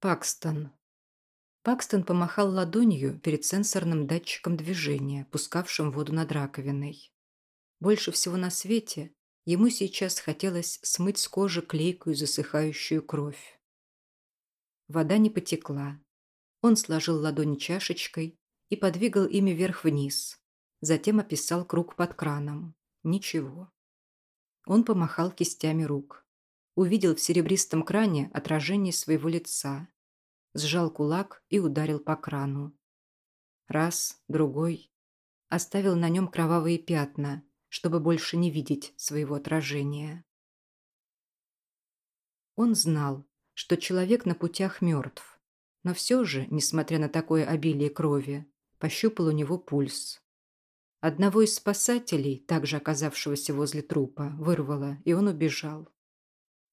Пакстон. Пакстон помахал ладонью перед сенсорным датчиком движения, пускавшим воду над раковиной. Больше всего на свете ему сейчас хотелось смыть с кожи клейкую засыхающую кровь. Вода не потекла. Он сложил ладонь чашечкой и подвигал ими вверх-вниз. Затем описал круг под краном. Ничего. Он помахал кистями рук. Увидел в серебристом кране отражение своего лица. Сжал кулак и ударил по крану. Раз, другой. Оставил на нем кровавые пятна, чтобы больше не видеть своего отражения. Он знал, что человек на путях мертв, но все же, несмотря на такое обилие крови, пощупал у него пульс. Одного из спасателей, также оказавшегося возле трупа, вырвало, и он убежал.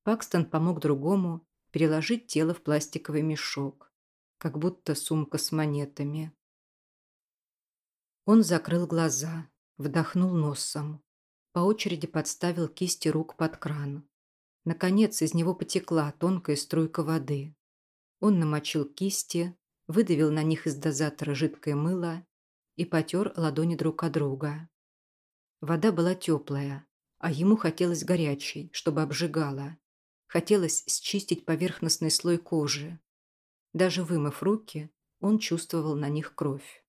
Пакстон помог другому переложить тело в пластиковый мешок, как будто сумка с монетами. Он закрыл глаза, вдохнул носом, по очереди подставил кисти рук под кран. Наконец из него потекла тонкая струйка воды. Он намочил кисти, выдавил на них из дозатора жидкое мыло и потер ладони друг от друга. Вода была теплая, а ему хотелось горячей, чтобы обжигала. Хотелось счистить поверхностный слой кожи. Даже вымыв руки, он чувствовал на них кровь.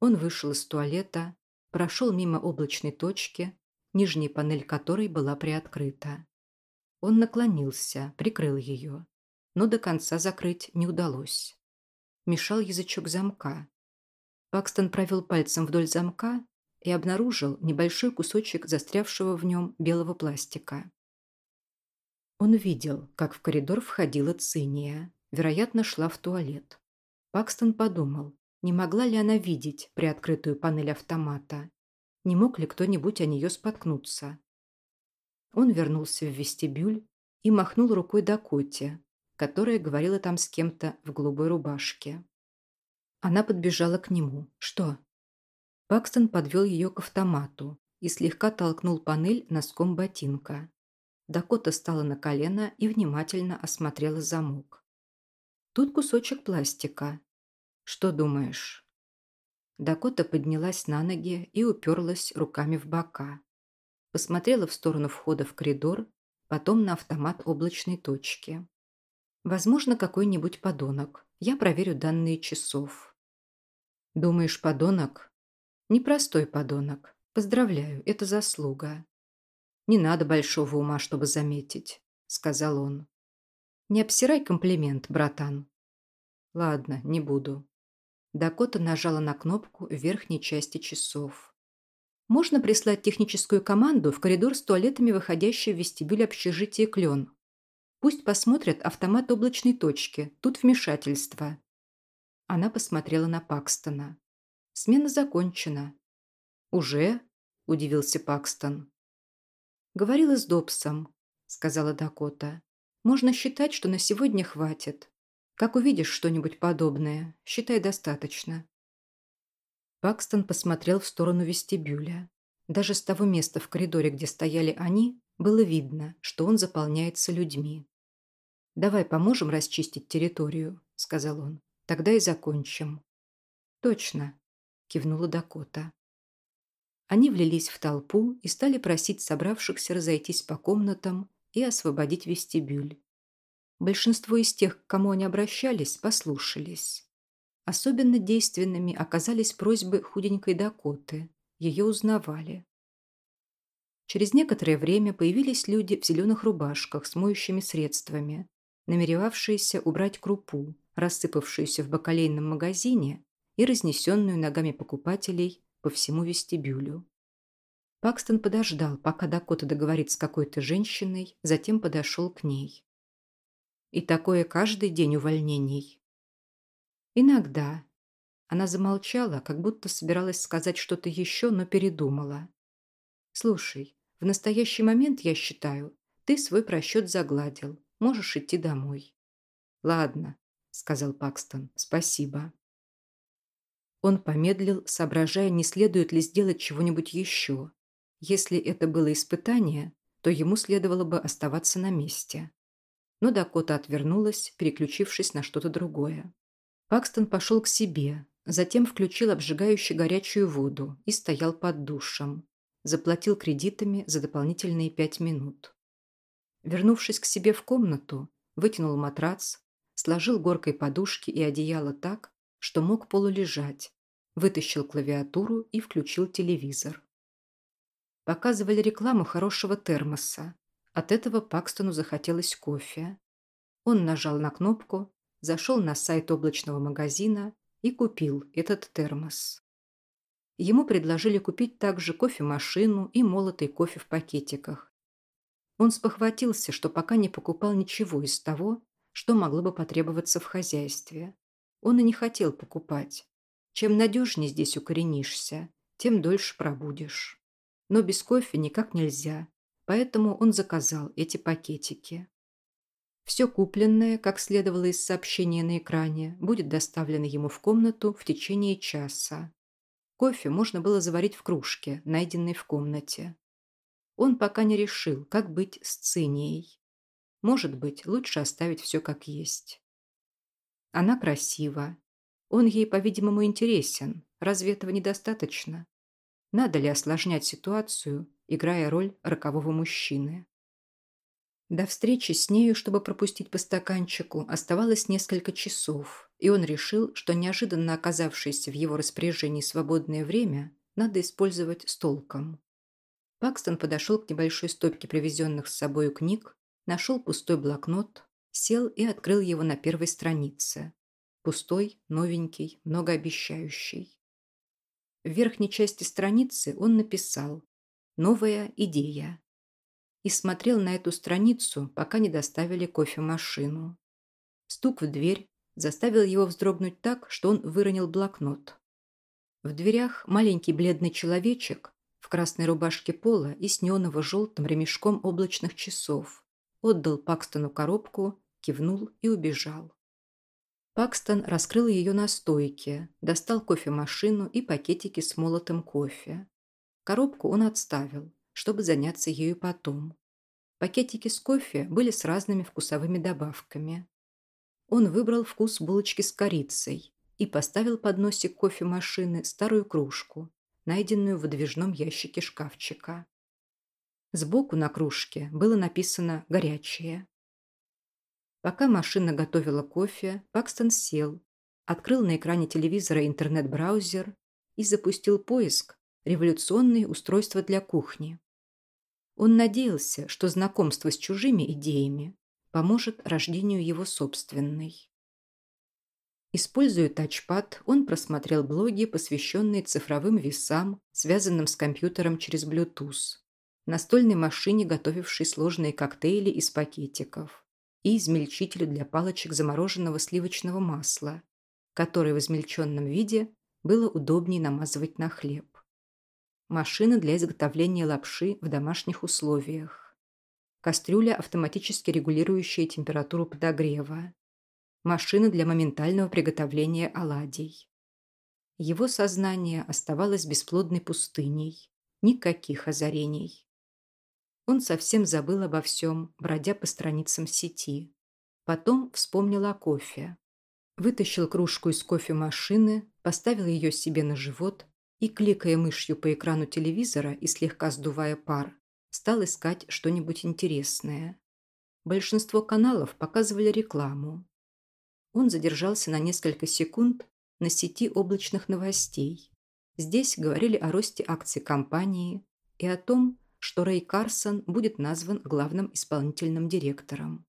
Он вышел из туалета, прошел мимо облачной точки, нижняя панель которой была приоткрыта. Он наклонился, прикрыл ее, но до конца закрыть не удалось. Мешал язычок замка, Пакстон провел пальцем вдоль замка и обнаружил небольшой кусочек застрявшего в нем белого пластика. Он видел, как в коридор входила Циния, вероятно, шла в туалет. Пакстон подумал, не могла ли она видеть приоткрытую панель автомата, не мог ли кто-нибудь о нее споткнуться. Он вернулся в вестибюль и махнул рукой Дакоте, которая говорила там с кем-то в голубой рубашке. Она подбежала к нему. «Что?» Пакстон подвел ее к автомату и слегка толкнул панель носком ботинка. Дакота стала на колено и внимательно осмотрела замок. «Тут кусочек пластика. Что думаешь?» Дакота поднялась на ноги и уперлась руками в бока. Посмотрела в сторону входа в коридор, потом на автомат облачной точки. «Возможно, какой-нибудь подонок. Я проверю данные часов». Думаешь, подонок? Непростой подонок. Поздравляю, это заслуга. Не надо большого ума, чтобы заметить, сказал он. Не обсирай комплимент, братан. Ладно, не буду. Дакота нажала на кнопку в верхней части часов. Можно прислать техническую команду в коридор с туалетами, выходящий в вестибюль общежития «Клен». Пусть посмотрят автомат облачной точки. Тут вмешательство. Она посмотрела на Пакстона. «Смена закончена». «Уже?» – удивился Пакстон. «Говорила с Добсом», – сказала Дакота. «Можно считать, что на сегодня хватит. Как увидишь что-нибудь подобное, считай достаточно». Пакстон посмотрел в сторону вестибюля. Даже с того места в коридоре, где стояли они, было видно, что он заполняется людьми. «Давай поможем расчистить территорию», – сказал он. Тогда и закончим». «Точно», – кивнула Дакота. Они влились в толпу и стали просить собравшихся разойтись по комнатам и освободить вестибюль. Большинство из тех, к кому они обращались, послушались. Особенно действенными оказались просьбы худенькой Дакоты. Ее узнавали. Через некоторое время появились люди в зеленых рубашках с моющими средствами, намеревавшиеся убрать крупу, рассыпавшуюся в бакалейном магазине и разнесенную ногами покупателей по всему вестибюлю. Пакстон подождал, пока Дакота договорит с какой-то женщиной, затем подошел к ней. И такое каждый день увольнений. Иногда. Она замолчала, как будто собиралась сказать что-то еще, но передумала. «Слушай, в настоящий момент, я считаю, ты свой просчет загладил. Можешь идти домой». «Ладно», сказал Пакстон. «Спасибо». Он помедлил, соображая, не следует ли сделать чего-нибудь еще. Если это было испытание, то ему следовало бы оставаться на месте. но Дакота отвернулась, переключившись на что-то другое. Пакстон пошел к себе, затем включил обжигающую горячую воду и стоял под душем. Заплатил кредитами за дополнительные пять минут. Вернувшись к себе в комнату, вытянул матрац, сложил горкой подушки и одеяло так, что мог полулежать, вытащил клавиатуру и включил телевизор. Показывали рекламу хорошего термоса. От этого Пакстону захотелось кофе. Он нажал на кнопку, зашел на сайт облачного магазина и купил этот термос. Ему предложили купить также кофемашину и молотый кофе в пакетиках. Он спохватился, что пока не покупал ничего из того, что могло бы потребоваться в хозяйстве. Он и не хотел покупать. Чем надежнее здесь укоренишься, тем дольше пробудешь. Но без кофе никак нельзя, поэтому он заказал эти пакетики. Все купленное, как следовало из сообщения на экране, будет доставлено ему в комнату в течение часа. Кофе можно было заварить в кружке, найденной в комнате. Он пока не решил, как быть с цинией. Может быть, лучше оставить все как есть. Она красива. Он ей, по-видимому, интересен. Разве этого недостаточно? Надо ли осложнять ситуацию, играя роль рокового мужчины? До встречи с нею, чтобы пропустить по стаканчику, оставалось несколько часов, и он решил, что неожиданно оказавшееся в его распоряжении свободное время надо использовать с толком. Пакстон подошел к небольшой стопке привезенных с собой книг, нашел пустой блокнот, сел и открыл его на первой странице. Пустой, новенький, многообещающий. В верхней части страницы он написал «Новая идея» и смотрел на эту страницу, пока не доставили кофемашину. Стук в дверь заставил его вздрогнуть так, что он выронил блокнот. В дверях маленький бледный человечек в красной рубашке пола и с неоново-желтым ремешком облачных часов отдал Пакстону коробку, кивнул и убежал. Пакстон раскрыл ее на стойке, достал кофемашину и пакетики с молотым кофе. Коробку он отставил, чтобы заняться ею потом. Пакетики с кофе были с разными вкусовыми добавками. Он выбрал вкус булочки с корицей и поставил под носик кофемашины старую кружку, найденную в выдвижном ящике шкафчика. Сбоку на кружке было написано «горячее». Пока машина готовила кофе, Пакстон сел, открыл на экране телевизора интернет-браузер и запустил поиск «Революционные устройства для кухни». Он надеялся, что знакомство с чужими идеями поможет рождению его собственной. Используя тачпад, он просмотрел блоги, посвященные цифровым весам, связанным с компьютером через Bluetooth, настольной машине, готовившей сложные коктейли из пакетиков, и измельчителю для палочек замороженного сливочного масла, который в измельченном виде было удобнее намазывать на хлеб. Машина для изготовления лапши в домашних условиях. Кастрюля, автоматически регулирующая температуру подогрева. Машина для моментального приготовления оладий. Его сознание оставалось бесплодной пустыней. Никаких озарений. Он совсем забыл обо всем, бродя по страницам сети. Потом вспомнил о кофе. Вытащил кружку из кофемашины, поставил ее себе на живот и, кликая мышью по экрану телевизора и слегка сдувая пар, стал искать что-нибудь интересное. Большинство каналов показывали рекламу. Он задержался на несколько секунд на сети облачных новостей. Здесь говорили о росте акций компании и о том, что Рэй Карсон будет назван главным исполнительным директором.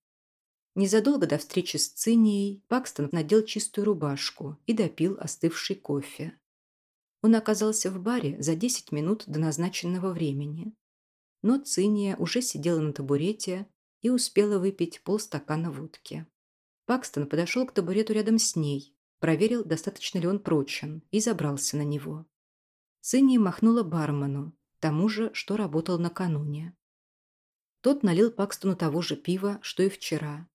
Незадолго до встречи с Цинией Пакстон надел чистую рубашку и допил остывший кофе. Он оказался в баре за 10 минут до назначенного времени. Но Циния уже сидела на табурете и успела выпить полстакана водки. Пакстон подошел к табурету рядом с ней, проверил, достаточно ли он прочен, и забрался на него. Циния махнула бармену, тому же, что работал накануне. Тот налил Пакстону того же пива, что и вчера.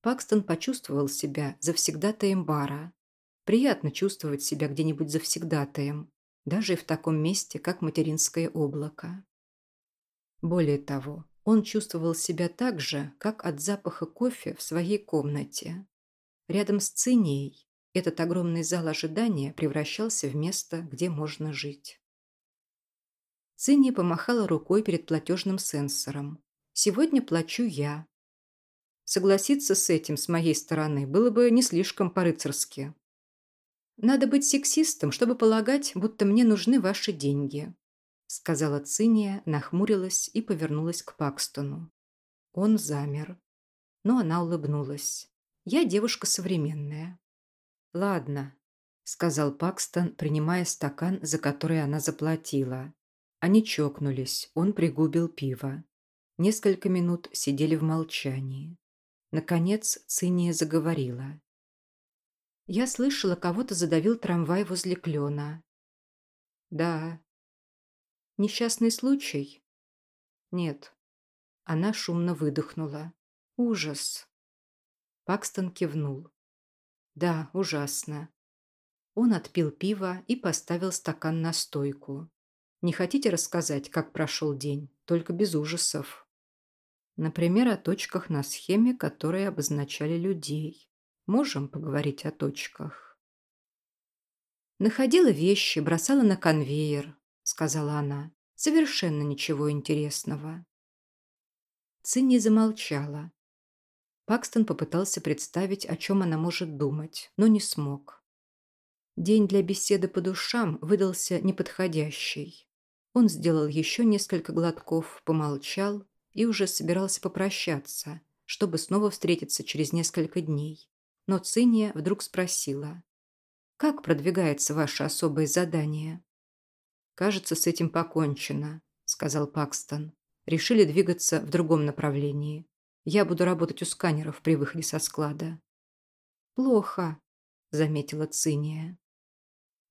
Пакстон почувствовал себя завсегдатаем бара. Приятно чувствовать себя где-нибудь завсегдатаем, даже в таком месте, как материнское облако. Более того, Он чувствовал себя так же, как от запаха кофе в своей комнате. Рядом с Цинией этот огромный зал ожидания превращался в место, где можно жить. Циния помахала рукой перед платежным сенсором. «Сегодня плачу я». Согласиться с этим с моей стороны было бы не слишком по-рыцарски. «Надо быть сексистом, чтобы полагать, будто мне нужны ваши деньги», сказала Циния, нахмурилась и повернулась к Пакстону. Он замер. Но она улыбнулась. «Я девушка современная». «Ладно», — сказал Пакстон, принимая стакан, за который она заплатила. Они чокнулись, он пригубил пиво. Несколько минут сидели в молчании. Наконец Циния заговорила. «Я слышала, кого-то задавил трамвай возле клена». «Да». «Несчастный случай?» «Нет». Она шумно выдохнула. «Ужас». Пакстон кивнул. «Да, ужасно». Он отпил пиво и поставил стакан на стойку. Не хотите рассказать, как прошел день, только без ужасов? Например, о точках на схеме, которые обозначали людей. Можем поговорить о точках? Находила вещи, бросала на конвейер, сказала она. Совершенно ничего интересного. Цинни замолчала. Пакстон попытался представить, о чем она может думать, но не смог. День для беседы по душам выдался неподходящий. Он сделал еще несколько глотков, помолчал и уже собирался попрощаться, чтобы снова встретиться через несколько дней. Но Циния вдруг спросила, «Как продвигается ваше особое задание?» «Кажется, с этим покончено», — сказал Пакстон. «Решили двигаться в другом направлении. Я буду работать у сканеров при выходе со склада». «Плохо», — заметила Циния.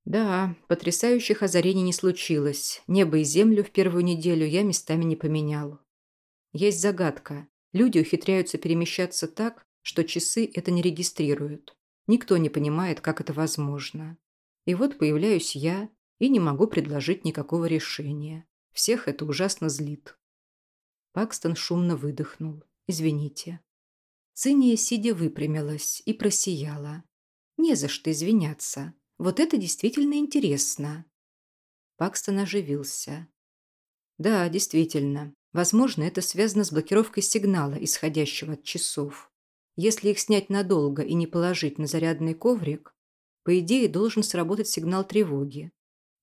Да, потрясающих озарений не случилось. Небо и землю в первую неделю я местами не поменял. Есть загадка. Люди ухитряются перемещаться так, что часы это не регистрируют. Никто не понимает, как это возможно. И вот появляюсь я и не могу предложить никакого решения. Всех это ужасно злит. Пакстон шумно выдохнул. «Извините». Циния, сидя, выпрямилась и просияла. «Не за что извиняться. Вот это действительно интересно. Пакстон оживился. Да, действительно. Возможно, это связано с блокировкой сигнала, исходящего от часов. Если их снять надолго и не положить на зарядный коврик, по идее должен сработать сигнал тревоги.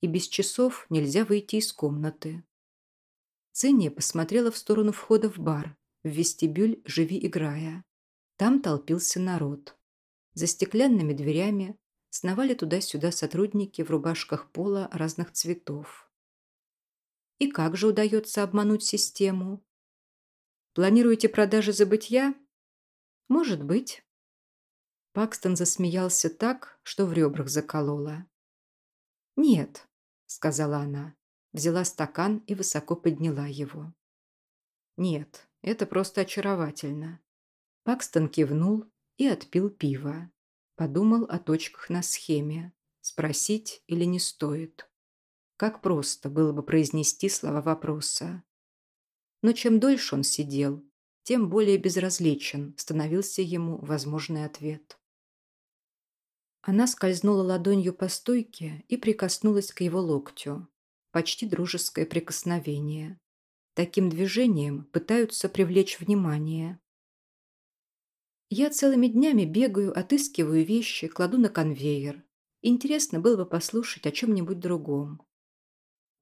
И без часов нельзя выйти из комнаты. Ценния посмотрела в сторону входа в бар, в вестибюль «Живи, играя». Там толпился народ. За стеклянными дверями сновали туда-сюда сотрудники в рубашках пола разных цветов. И как же удается обмануть систему? Планируете продажи забытья? Может быть. Пакстон засмеялся так, что в ребрах заколола. «Нет», — сказала она, взяла стакан и высоко подняла его. «Нет, это просто очаровательно». Пакстон кивнул и отпил пиво. Подумал о точках на схеме. Спросить или не стоит. Как просто было бы произнести слова вопроса. Но чем дольше он сидел, тем более безразличен становился ему возможный ответ. Она скользнула ладонью по стойке и прикоснулась к его локтю. Почти дружеское прикосновение. Таким движением пытаются привлечь внимание. Я целыми днями бегаю, отыскиваю вещи, кладу на конвейер. Интересно было бы послушать о чем-нибудь другом.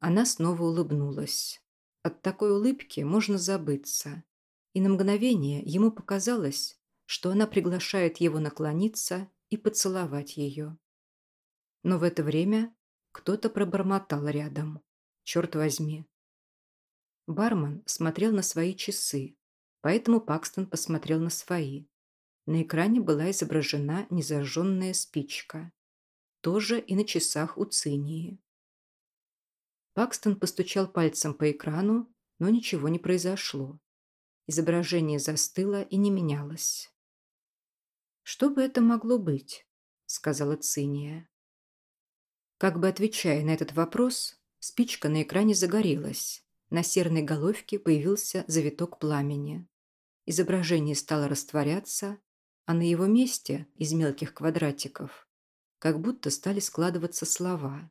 Она снова улыбнулась. От такой улыбки можно забыться. И на мгновение ему показалось, что она приглашает его наклониться и поцеловать ее. Но в это время кто-то пробормотал рядом. Черт возьми. Бармен смотрел на свои часы, поэтому Пакстон посмотрел на свои. На экране была изображена незажженная спичка. Тоже и на часах у Цинии. Пакстон постучал пальцем по экрану, но ничего не произошло. Изображение застыло и не менялось. «Что бы это могло быть?» – сказала Циния. Как бы отвечая на этот вопрос, спичка на экране загорелась, на серной головке появился завиток пламени. Изображение стало растворяться, а на его месте из мелких квадратиков как будто стали складываться слова.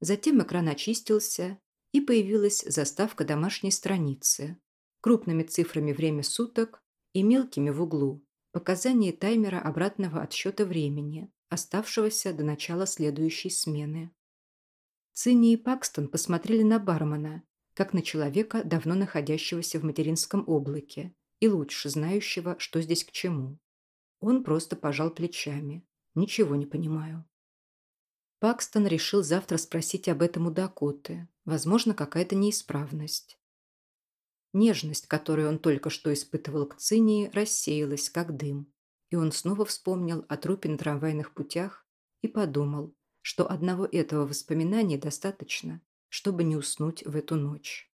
Затем экран очистился, и появилась заставка домашней страницы, крупными цифрами время суток и мелкими в углу показания таймера обратного отсчета времени, оставшегося до начала следующей смены. Цинни и Пакстон посмотрели на бармена, как на человека, давно находящегося в материнском облаке и лучше знающего, что здесь к чему. Он просто пожал плечами. Ничего не понимаю. Пакстон решил завтра спросить об этом у Дакоты. Возможно, какая-то неисправность. Нежность, которую он только что испытывал к Цинии, рассеялась, как дым. И он снова вспомнил о трупе на трамвайных путях и подумал, что одного этого воспоминания достаточно, чтобы не уснуть в эту ночь.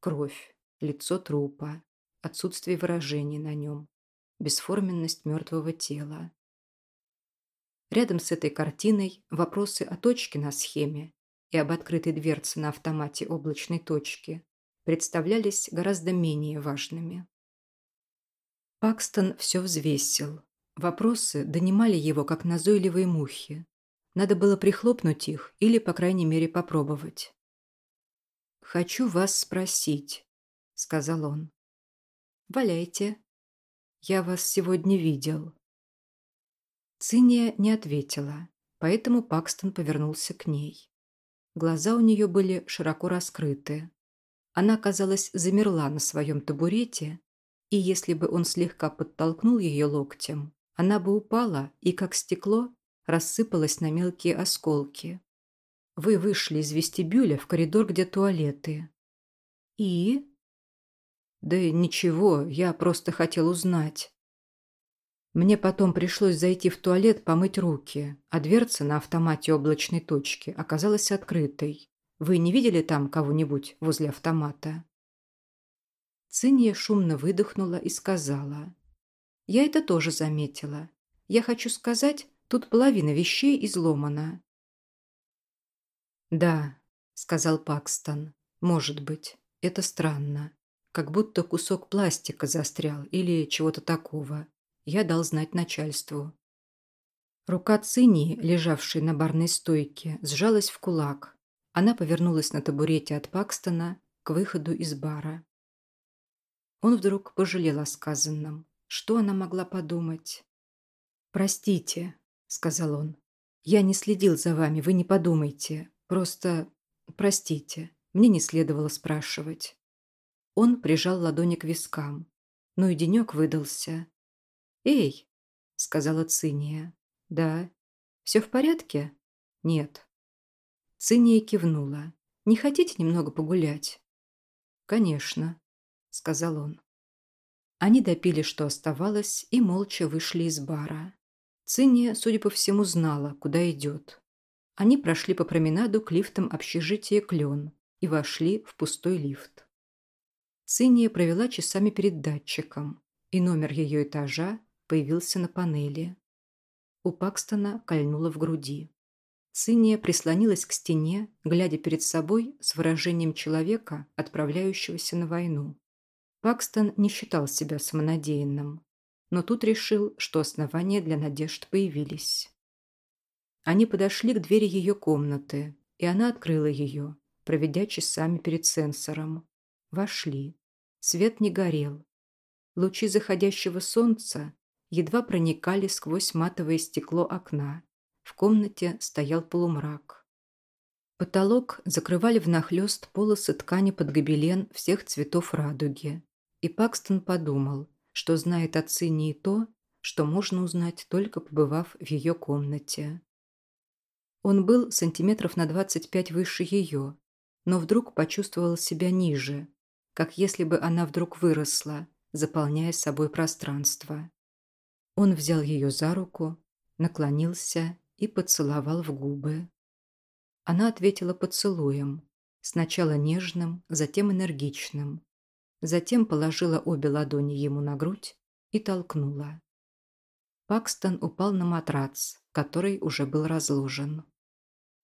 Кровь, лицо трупа, отсутствие выражений на нем, бесформенность мертвого тела. Рядом с этой картиной вопросы о точке на схеме и об открытой дверце на автомате облачной точки представлялись гораздо менее важными. Пакстон все взвесил. Вопросы донимали его, как назойливые мухи. Надо было прихлопнуть их или, по крайней мере, попробовать. «Хочу вас спросить», — сказал он. «Валяйте. Я вас сегодня видел». Циния не ответила, поэтому Пакстон повернулся к ней. Глаза у нее были широко раскрыты. Она, казалось, замерла на своем табурете, и если бы он слегка подтолкнул ее локтем, она бы упала и, как стекло, рассыпалась на мелкие осколки. Вы вышли из вестибюля в коридор, где туалеты. И? Да ничего, я просто хотел узнать. Мне потом пришлось зайти в туалет помыть руки, а дверца на автомате облачной точки оказалась открытой. Вы не видели там кого-нибудь возле автомата?» Цинья шумно выдохнула и сказала. «Я это тоже заметила. Я хочу сказать, тут половина вещей изломана». «Да», — сказал Пакстон. «Может быть. Это странно. Как будто кусок пластика застрял или чего-то такого. Я дал знать начальству». Рука Цинии, лежавшей на барной стойке, сжалась в кулак, она повернулась на табурете от Пакстона к выходу из бара. Он вдруг пожалел о сказанном. Что она могла подумать? «Простите», — сказал он. «Я не следил за вами, вы не подумайте. Просто простите, мне не следовало спрашивать». Он прижал ладони к вискам. Ну и денек выдался. «Эй», — сказала Циния. «Да. Все в порядке?» «Нет». Циния кивнула. «Не хотите немного погулять?» «Конечно», — сказал он. Они допили, что оставалось, и молча вышли из бара. Циния, судя по всему, знала, куда идет. Они прошли по променаду к лифтам общежития «Клен» и вошли в пустой лифт. Циния провела часами перед датчиком, и номер ее этажа появился на панели. У Пакстона кольнуло в груди. Циния прислонилась к стене, глядя перед собой с выражением человека, отправляющегося на войну. Пакстон не считал себя самонадеянным, но тут решил, что основания для надежд появились. Они подошли к двери ее комнаты, и она открыла ее, проведя часами перед сенсором. Вошли. Свет не горел. Лучи заходящего солнца едва проникали сквозь матовое стекло окна в комнате стоял полумрак. Потолок закрывали внахлёст полосы ткани под гобелен всех цветов радуги. И Пакстон подумал, что знает о Цине и то, что можно узнать, только побывав в ее комнате. Он был сантиметров на 25 выше ее, но вдруг почувствовал себя ниже, как если бы она вдруг выросла, заполняя собой пространство. Он взял ее за руку, наклонился и поцеловал в губы. Она ответила поцелуем, сначала нежным, затем энергичным. Затем положила обе ладони ему на грудь и толкнула. Пакстон упал на матрац, который уже был разложен.